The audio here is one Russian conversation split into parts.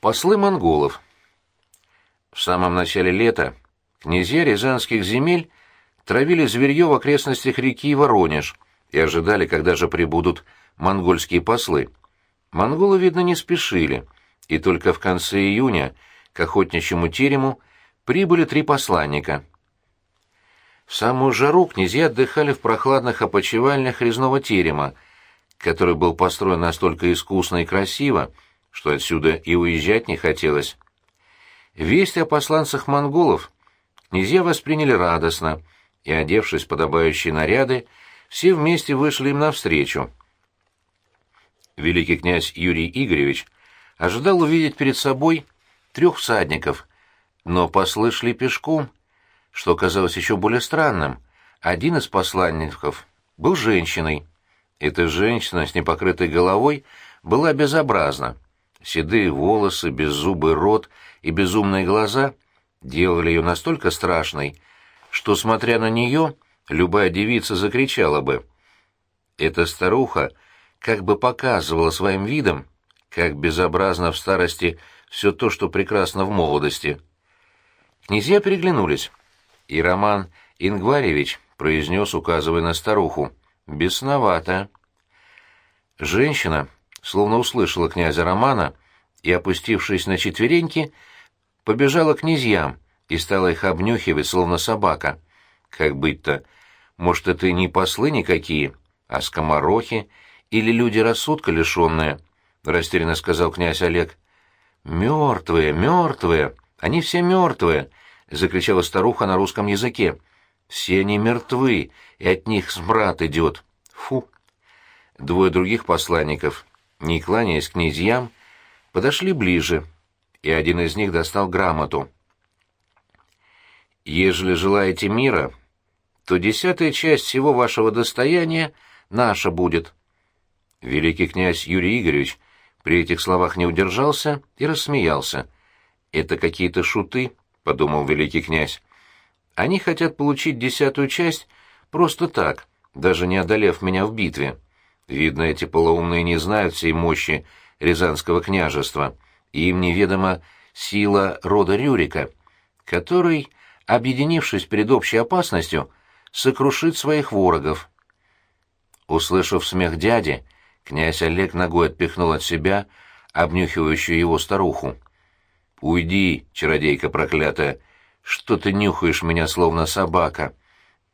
Послы монголов. В самом начале лета князья рязанских земель травили зверье в окрестностях реки Воронеж и ожидали, когда же прибудут монгольские послы. Монголы, видно, не спешили, и только в конце июня к охотничьему терему прибыли три посланника. В самую жару князья отдыхали в прохладных опочивальнях резного терема, который был построен настолько искусно и красиво, что отсюда и уезжать не хотелось. Весть о посланцах монголов князья восприняли радостно, и, одевшись подобающие наряды, все вместе вышли им навстречу. Великий князь Юрий Игоревич ожидал увидеть перед собой трех всадников, но послы шли пешком, что казалось еще более странным. Один из посланников был женщиной. Эта женщина с непокрытой головой была безобразна. Седые волосы, беззубый рот и безумные глаза делали ее настолько страшной, что, смотря на нее, любая девица закричала бы. Эта старуха как бы показывала своим видом, как безобразно в старости все то, что прекрасно в молодости. Князья переглянулись, и Роман Ингваревич произнес, указывая на старуху, «Бесновато». Женщина, словно услышала князя Романа, и, опустившись на четвереньки, побежала к князьям и стала их обнюхивать, словно собака. Как быть-то? Может, это не послы никакие, а скоморохи или люди рассудка лишенные? — растерянно сказал князь Олег. «Мертвые, мертвые! Они все мертвые!» — закричала старуха на русском языке. «Все они мертвы, и от них смрад идет. Фу!» Двое других посланников, не кланяясь князьям, подошли ближе, и один из них достал грамоту. «Ежели желаете мира, то десятая часть всего вашего достояния наша будет». Великий князь Юрий Игоревич при этих словах не удержался и рассмеялся. «Это какие-то шуты», — подумал великий князь. «Они хотят получить десятую часть просто так, даже не одолев меня в битве. Видно, эти полоумные не знают всей мощи Рязанского княжества, и им неведома сила рода Рюрика, который, объединившись перед общей опасностью, сокрушит своих ворогов». Услышав смех дяди, князь Олег ногой отпихнул от себя обнюхивающую его старуху. «Уйди, чародейка проклятая! Что ты нюхаешь меня, словно собака?»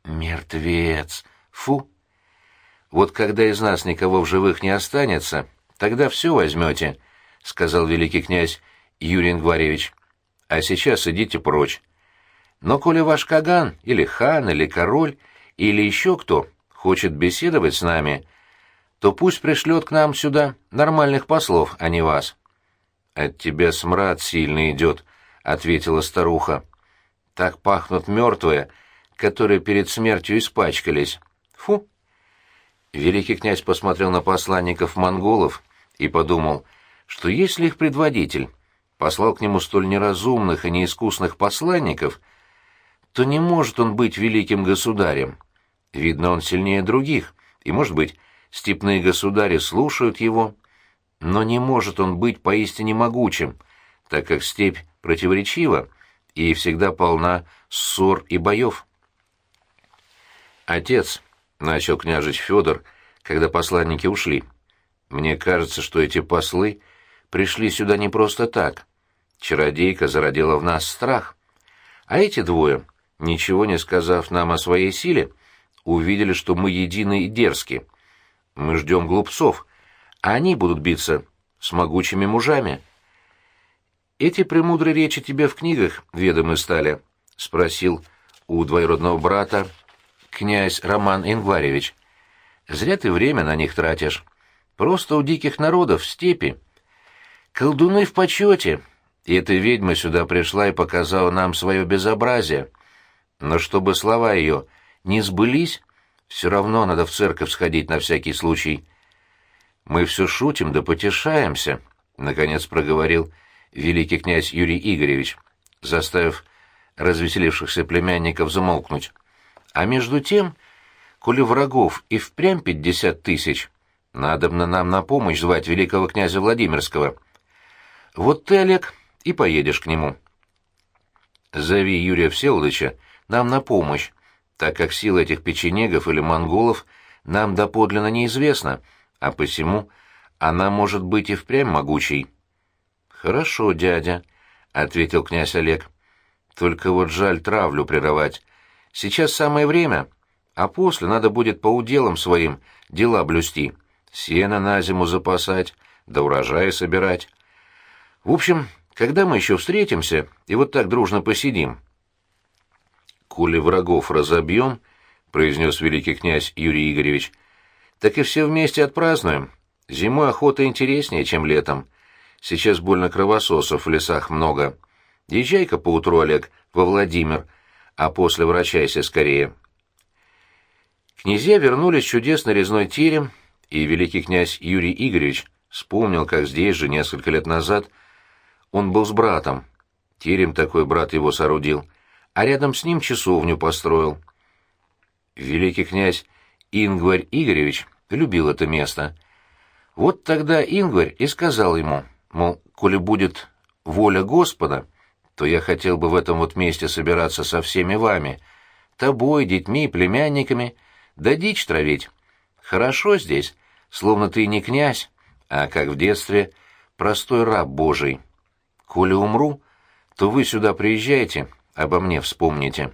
«Мертвец! Фу!» «Вот когда из нас никого в живых не останется, тогда все возьмете», — сказал великий князь Юрий Ингваревич. «А сейчас идите прочь. Но коли ваш Каган, или хан, или король, или еще кто хочет беседовать с нами, то пусть пришлет к нам сюда нормальных послов, а не вас». «От тебя смрад сильно идет», — ответила старуха. «Так пахнут мертвые, которые перед смертью испачкались. Фу!» Великий князь посмотрел на посланников монголов и подумал, что если их предводитель послал к нему столь неразумных и неискусных посланников, то не может он быть великим государем. Видно, он сильнее других, и, может быть, степные государи слушают его, но не может он быть поистине могучим, так как степь противоречива и всегда полна ссор и боев. «Отец», — начал княжич Федор, когда посланники ушли, — «мне кажется, что эти послы пришли сюда не просто так. Чародейка зародила в нас страх. А эти двое, ничего не сказав нам о своей силе, увидели, что мы едины и дерзки. Мы ждем глупцов» а они будут биться с могучими мужами. «Эти премудрые речи тебе в книгах ведомы стали?» — спросил у двоюродного брата князь Роман Ингваревич. «Зря ты время на них тратишь. Просто у диких народов в степи. Колдуны в почете, и эта ведьма сюда пришла и показала нам свое безобразие. Но чтобы слова ее не сбылись, все равно надо в церковь сходить на всякий случай». Мы все шутим да потешаемся, — наконец проговорил великий князь Юрий Игоревич, заставив развеселившихся племянников замолкнуть. А между тем, коли врагов и впрямь пятьдесят тысяч, надобно нам на помощь звать великого князя Владимирского. Вот ты, Олег, и поедешь к нему. Зови Юрия Всеволодовича нам на помощь, так как сила этих печенегов или монголов нам доподлинно неизвестна, а посему она может быть и впрямь могучей. «Хорошо, дядя», — ответил князь Олег. «Только вот жаль травлю прерывать. Сейчас самое время, а после надо будет по уделам своим дела блюсти, сено на зиму запасать, да урожаи собирать. В общем, когда мы еще встретимся и вот так дружно посидим?» «Коли врагов разобьем», — произнес великий князь Юрий Игоревич, — «так и все вместе отпразднуем. Зимой охота интереснее, чем летом. Сейчас больно кровососов в лесах много. Езжай-ка поутру, Олег, во Владимир, а после врачайся скорее». Князья вернулись в чудесный резной терем, и великий князь Юрий Игоревич вспомнил, как здесь же, несколько лет назад, он был с братом. Терем такой брат его соорудил, а рядом с ним часовню построил. Великий князь Ингварь Игоревич любил это место. Вот тогда Ингварь и сказал ему, мол, коли будет воля Господа, то я хотел бы в этом вот месте собираться со всеми вами, тобой, детьми, племянниками, да дичь травить. Хорошо здесь, словно ты не князь, а, как в детстве, простой раб Божий. Коли умру, то вы сюда приезжайте, обо мне вспомните».